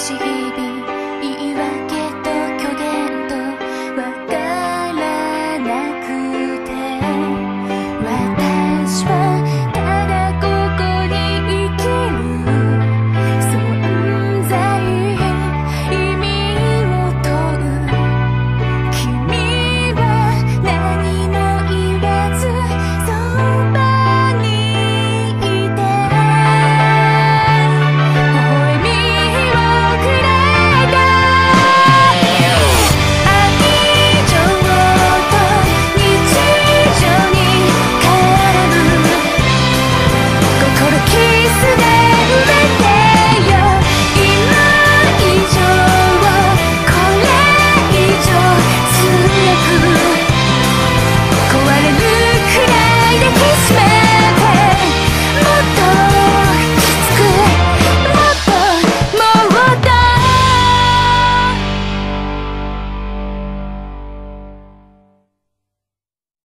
惜一笔。